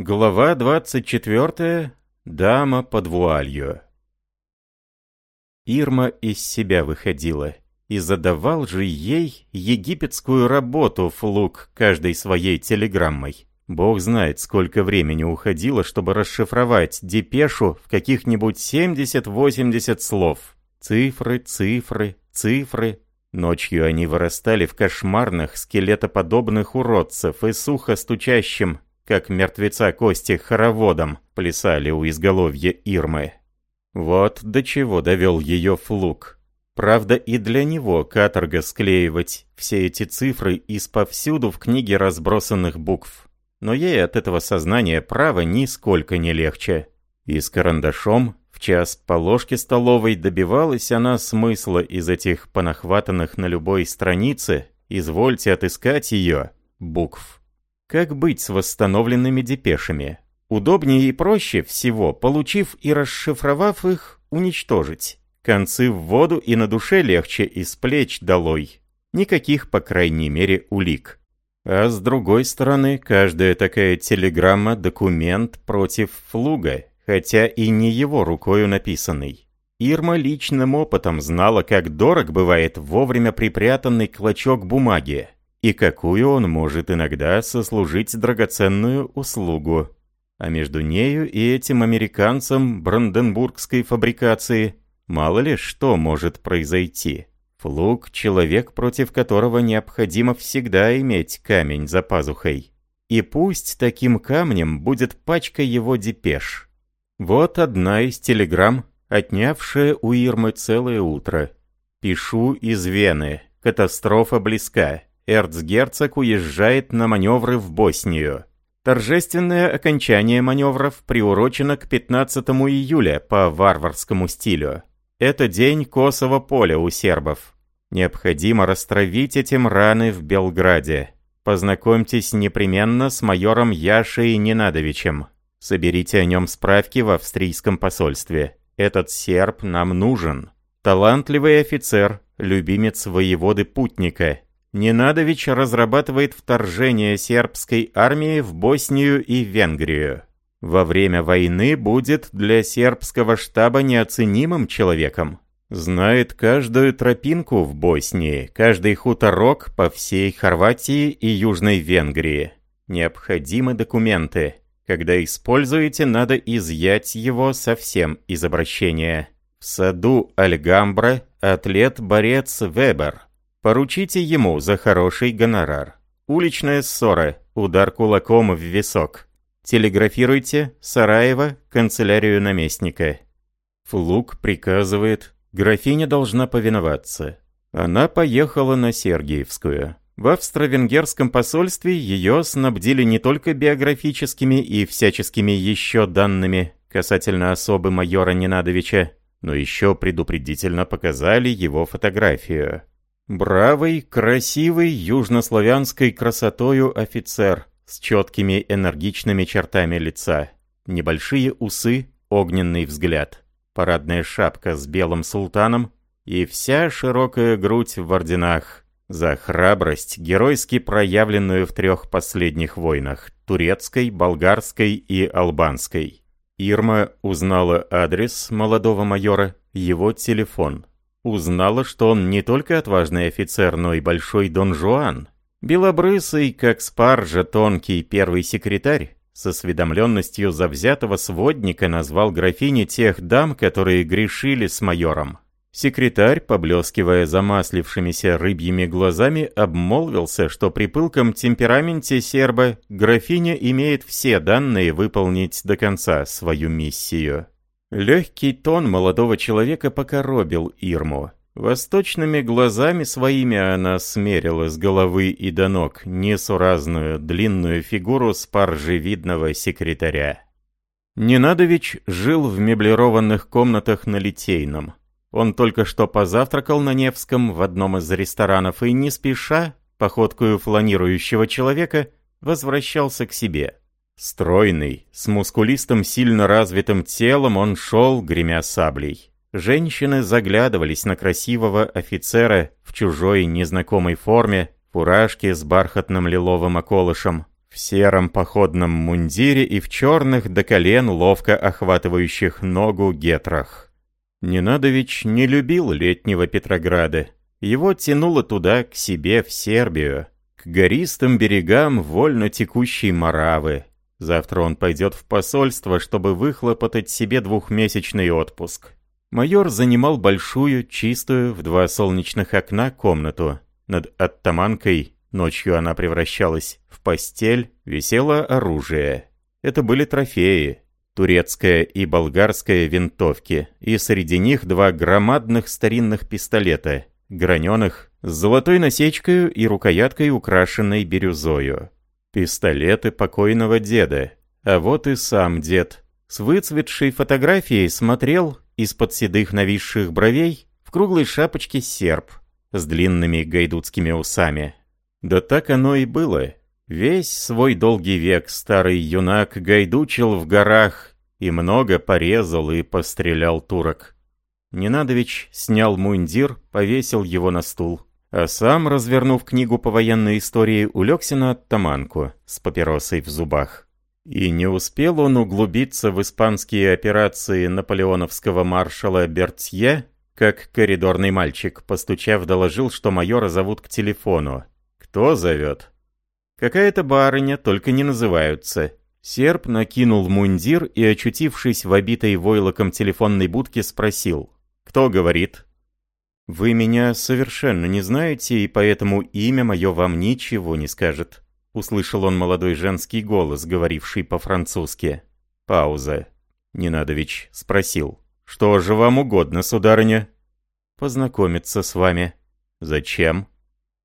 Глава 24. Дама под вуалью. Ирма из себя выходила, и задавал же ей египетскую работу флук каждой своей телеграммой. Бог знает, сколько времени уходило, чтобы расшифровать депешу в каких-нибудь 70-80 слов. Цифры, цифры, цифры. Ночью они вырастали в кошмарных, скелетоподобных уродцев и сухо стучащим как мертвеца кости хороводом плясали у изголовья Ирмы. Вот до чего довел ее флук. Правда, и для него каторга склеивать все эти цифры из повсюду в книге разбросанных букв. Но ей от этого сознания права нисколько не легче. И с карандашом в час по ложке столовой добивалась она смысла из этих понахватанных на любой странице, извольте отыскать ее, букв. Как быть с восстановленными депешами? Удобнее и проще всего, получив и расшифровав их, уничтожить. Концы в воду и на душе легче из плеч долой. Никаких, по крайней мере, улик. А с другой стороны, каждая такая телеграмма – документ против флуга, хотя и не его рукою написанный. Ирма личным опытом знала, как дорог бывает вовремя припрятанный клочок бумаги и какую он может иногда сослужить драгоценную услугу. А между нею и этим американцем бранденбургской фабрикации мало ли что может произойти. Флуг — человек, против которого необходимо всегда иметь камень за пазухой. И пусть таким камнем будет пачка его депеш. Вот одна из телеграмм, отнявшая у Ирмы целое утро. «Пишу из Вены. Катастрофа близка. Эрцгерцог уезжает на маневры в Боснию. Торжественное окончание маневров приурочено к 15 июля по варварскому стилю. Это день косого поля у сербов. Необходимо растравить этим раны в Белграде. Познакомьтесь непременно с майором Яшей Ненадовичем. Соберите о нем справки в австрийском посольстве. Этот серб нам нужен. Талантливый офицер, любимец воеводы Путника, Ненадович разрабатывает вторжение сербской армии в Боснию и Венгрию. Во время войны будет для сербского штаба неоценимым человеком. Знает каждую тропинку в Боснии, каждый хуторок по всей Хорватии и Южной Венгрии. Необходимы документы. Когда используете, надо изъять его совсем из обращения. В саду Альгамбра атлет-борец Вебер – Поручите ему за хороший гонорар. Уличная ссора, удар кулаком в висок. Телеграфируйте Сараева, канцелярию наместника. Флук приказывает, графиня должна повиноваться. Она поехала на Сергиевскую. В австро-венгерском посольстве ее снабдили не только биографическими и всяческими еще данными касательно особы майора Ненадовича, но еще предупредительно показали его фотографию. Бравый, красивый, южнославянской красотою офицер с четкими энергичными чертами лица. Небольшие усы, огненный взгляд, парадная шапка с белым султаном и вся широкая грудь в орденах за храбрость, геройски проявленную в трех последних войнах – турецкой, болгарской и албанской. Ирма узнала адрес молодого майора, его телефон – Узнала, что он не только отважный офицер, но и большой Дон Жуан. Белобрысый, как спаржа, тонкий первый секретарь, с осведомленностью завзятого сводника назвал графине тех дам, которые грешили с майором. Секретарь, поблескивая замаслившимися рыбьими глазами, обмолвился, что при пылком темпераменте серба графиня имеет все данные выполнить до конца свою миссию. Легкий тон молодого человека покоробил Ирму. Восточными глазами своими она смерила с головы и до ног несуразную длинную фигуру спаржевидного секретаря. Ненадович жил в меблированных комнатах на Литейном. Он только что позавтракал на Невском в одном из ресторанов и не спеша, походкою фланирующего человека, возвращался к себе. Стройный, с мускулистым сильно развитым телом он шел, гремя саблей. Женщины заглядывались на красивого офицера в чужой незнакомой форме, фуражке с бархатным лиловым околышем. В сером походном мундире и в черных до колен ловко охватывающих ногу гетрах. Ненадович не любил летнего Петрограда. Его тянуло туда, к себе, в Сербию, к гористым берегам вольно текущей Моравы. Завтра он пойдет в посольство, чтобы выхлопотать себе двухмесячный отпуск. Майор занимал большую, чистую, в два солнечных окна комнату. Над оттаманкой, ночью она превращалась в постель, висело оружие. Это были трофеи, турецкая и болгарская винтовки, и среди них два громадных старинных пистолета, граненых, с золотой насечкой и рукояткой, украшенной бирюзою. Пистолеты покойного деда. А вот и сам дед. С выцветшей фотографией смотрел из-под седых нависших бровей в круглой шапочке серп с длинными гайдутскими усами. Да так оно и было. Весь свой долгий век старый юнак гайдучил в горах и много порезал и пострелял турок. Ненадович снял мундир, повесил его на стул, а сам, развернув книгу по военной истории, улегся на оттаманку с папиросой в зубах. И не успел он углубиться в испанские операции наполеоновского маршала Бертье, как коридорный мальчик, постучав, доложил, что майора зовут к телефону. «Кто зовет?» «Какая-то барыня, только не называются». Серб накинул мундир и, очутившись в обитой войлоком телефонной будке, спросил. «Кто говорит?» «Вы меня совершенно не знаете, и поэтому имя мое вам ничего не скажет», — услышал он молодой женский голос, говоривший по-французски. Пауза. Ненадович спросил. «Что же вам угодно, сударыня?» «Познакомиться с вами». «Зачем?»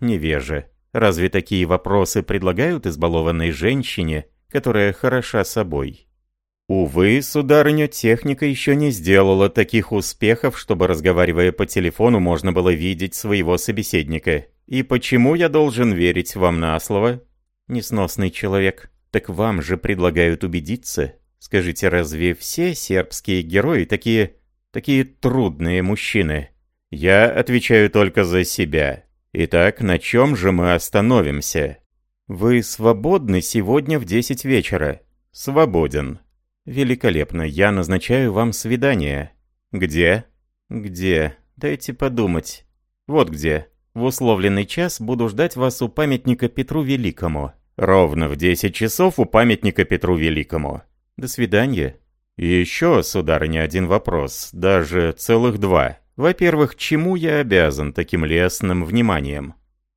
«Невеже. Разве такие вопросы предлагают избалованной женщине, которая хороша собой?» Увы, сударыня, техника еще не сделала таких успехов, чтобы, разговаривая по телефону, можно было видеть своего собеседника. И почему я должен верить вам на слово? Несносный человек. Так вам же предлагают убедиться. Скажите, разве все сербские герои такие... такие трудные мужчины? Я отвечаю только за себя. Итак, на чем же мы остановимся? Вы свободны сегодня в 10 вечера? Свободен. «Великолепно. Я назначаю вам свидание». «Где?» «Где? Дайте подумать. Вот где. В условленный час буду ждать вас у памятника Петру Великому». «Ровно в 10 часов у памятника Петру Великому». «До свидания». И еще, сударыня, один вопрос, даже целых два. Во-первых, чему я обязан таким лестным вниманием?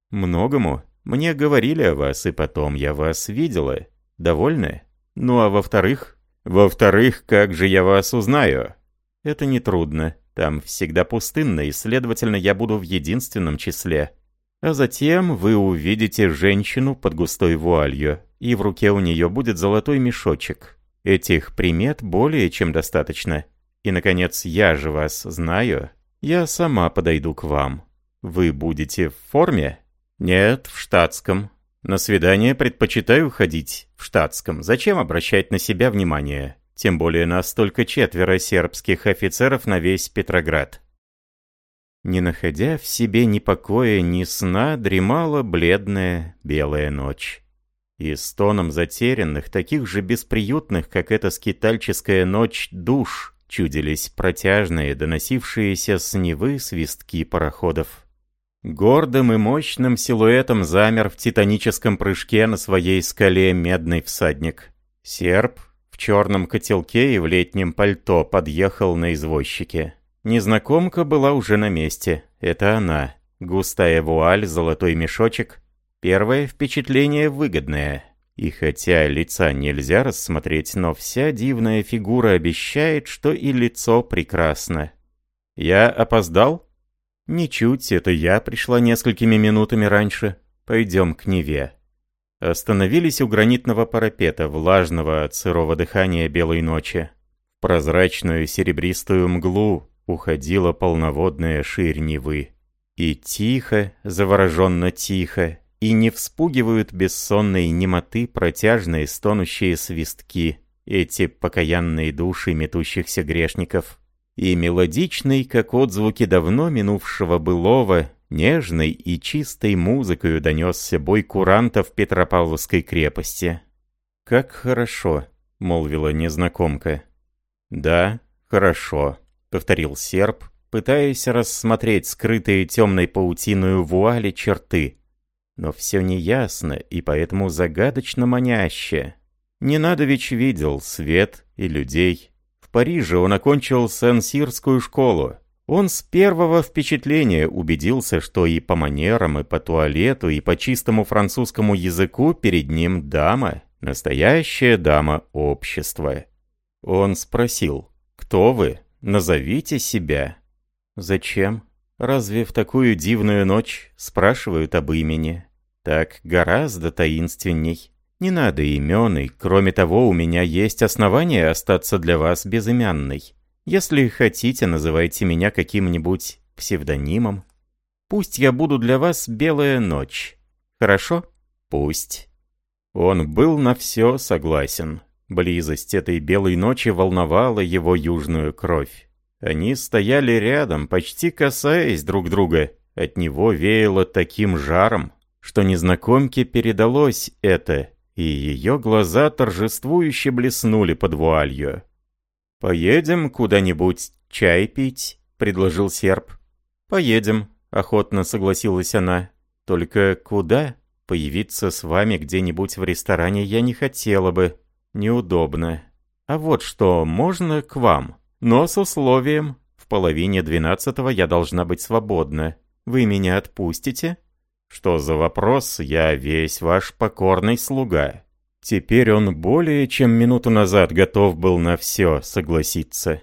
Многому. Мне говорили о вас, и потом я вас видела. Довольны? Ну а во-вторых, во-вторых, как же я вас узнаю? Это нетрудно. Там всегда пустынно, и, следовательно, я буду в единственном числе. А затем вы увидите женщину под густой вуалью, и в руке у нее будет золотой мешочек. Этих примет более чем достаточно. И, наконец, я же вас знаю. Я сама подойду к вам. Вы будете в форме? Нет, в штатском. На свидание предпочитаю ходить в штатском. Зачем обращать на себя внимание? Тем более нас только четверо сербских офицеров на весь Петроград. Не находя в себе ни покоя, ни сна, дремала бледная белая ночь. И с тоном затерянных, таких же бесприютных, как эта скитальческая ночь, душ чудились протяжные, доносившиеся с Невы свистки пароходов. Гордым и мощным силуэтом замер в титаническом прыжке на своей скале медный всадник. Серб в черном котелке и в летнем пальто подъехал на извозчике. Незнакомка была уже на месте. Это она. Густая вуаль, золотой мешочек. Первое впечатление выгодное. И хотя лица нельзя рассмотреть, но вся дивная фигура обещает, что и лицо прекрасно. «Я опоздал?» «Ничуть, это я пришла несколькими минутами раньше. Пойдем к Неве». Остановились у гранитного парапета, влажного от сырого дыхания белой ночи. Прозрачную серебристую мглу уходила полноводная ширь Невы. И тихо, завороженно тихо, и не вспугивают бессонной немоты протяжные стонущие свистки, эти покаянные души метущихся грешников и мелодичный, как отзвуки давно минувшего былого, нежной и чистой музыкою донесся бой курантов Петропавловской крепости. «Как хорошо», — молвила незнакомка. «Да, хорошо», — повторил серп, пытаясь рассмотреть скрытые темной паутиную вуали черты. Но все неясно и поэтому загадочно маняще. Ненадович видел свет и людей. В Париже он окончил Сен-Сирскую школу. Он с первого впечатления убедился, что и по манерам, и по туалету, и по чистому французскому языку перед ним дама, настоящая дама общества. Он спросил, «Кто вы? Назовите себя». «Зачем? Разве в такую дивную ночь спрашивают об имени?» «Так гораздо таинственней. Не надо имен, и кроме того, у меня есть основания остаться для вас безымянной. Если хотите, называйте меня каким-нибудь псевдонимом. Пусть я буду для вас Белая Ночь. Хорошо? Пусть». Он был на все согласен. Близость этой белой ночи волновала его южную кровь. Они стояли рядом, почти касаясь друг друга. От него веяло таким жаром, что незнакомке передалось это, и ее глаза торжествующе блеснули под вуалью. «Поедем куда-нибудь чай пить?» — предложил серп. «Поедем», — охотно согласилась она. «Только куда? Появиться с вами где-нибудь в ресторане я не хотела бы. Неудобно. А вот что, можно к вам?» Но с условием, в половине двенадцатого я должна быть свободна. Вы меня отпустите? Что за вопрос, я весь ваш покорный слуга. Теперь он более чем минуту назад готов был на все согласиться.